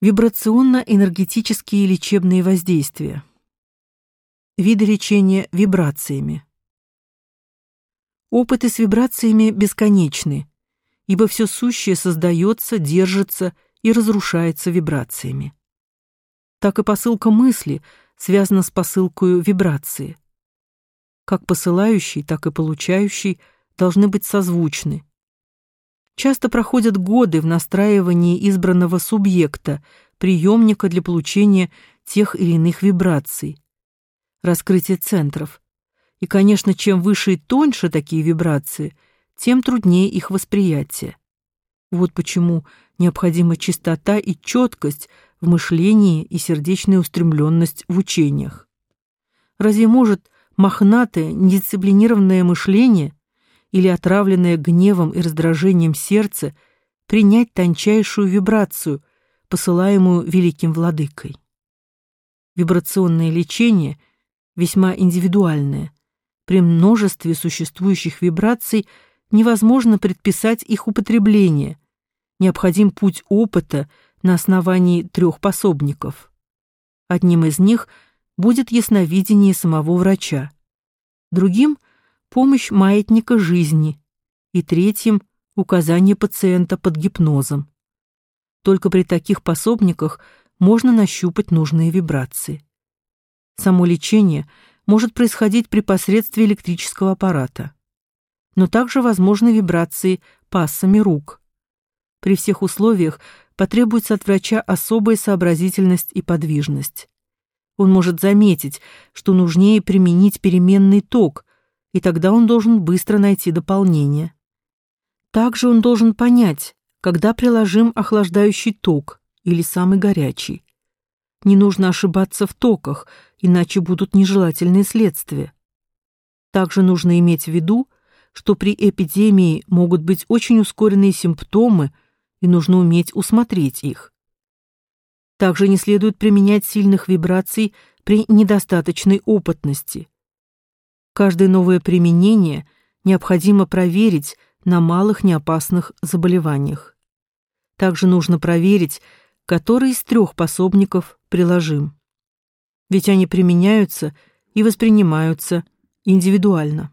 Вибрационно-энергетические лечебные воздействия. Виды лечения вибрациями. Опыты с вибрациями бесконечны, ибо все сущее создается, держится и разрушается вибрациями. Так и посылка мысли связана с посылкой вибрации. Как посылающий, так и получающий должны быть созвучны, Часто проходят годы в настраивании избранного субъекта, приемника для получения тех или иных вибраций, раскрытие центров. И, конечно, чем выше и тоньше такие вибрации, тем труднее их восприятие. Вот почему необходима чистота и четкость в мышлении и сердечная устремленность в учениях. Разве может мохнатое, недисциплинированное мышление или отравленное гневом и раздражением сердце принять тончайшую вибрацию, посылаемую великим владыкой. Вибрационное лечение весьма индивидуальное. При множестве существующих вибраций невозможно предписать их употребление. Необходим путь опыта на основании трех пособников. Одним из них будет ясновидение самого врача. Другим помощь маятника жизни и третьим указание пациента под гипнозом. Только при таких пособниках можно нащупать нужные вибрации. Само лечение может происходить при посредстве электрического аппарата. Но также возможны вибрации пассами рук. При всех условиях потребуется от врача особая сообразительность и подвижность. Он может заметить, что нужнее применить переменный ток, и тогда он должен быстро найти дополнение. Также он должен понять, когда приложим охлаждающий ток или самый горячий. Не нужно ошибаться в токах, иначе будут нежелательные следствия. Также нужно иметь в виду, что при эпидемии могут быть очень ускоренные симптомы, и нужно уметь усмотреть их. Также не следует применять сильных вибраций при недостаточной опытности. Каждое новое применение необходимо проверить на малых неопасных заболеваниях. Также нужно проверить, который из трех пособников приложим. Ведь они применяются и воспринимаются индивидуально.